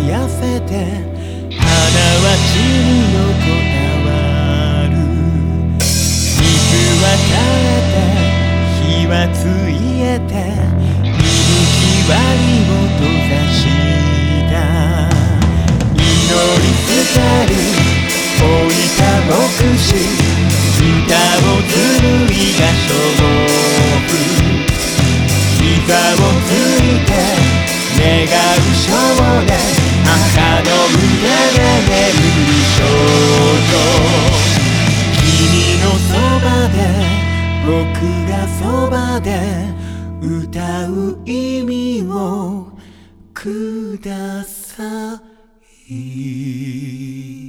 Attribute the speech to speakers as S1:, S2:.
S1: 痩せて花は地に横たわる水は垂れて火はついえて息吹割を閉ざした。祈りすがる老いた牧師歌を紡いだ勝負。膝をついて願う少年。母の胸で眠る少女。君のそばで僕がそばで歌う意味をください。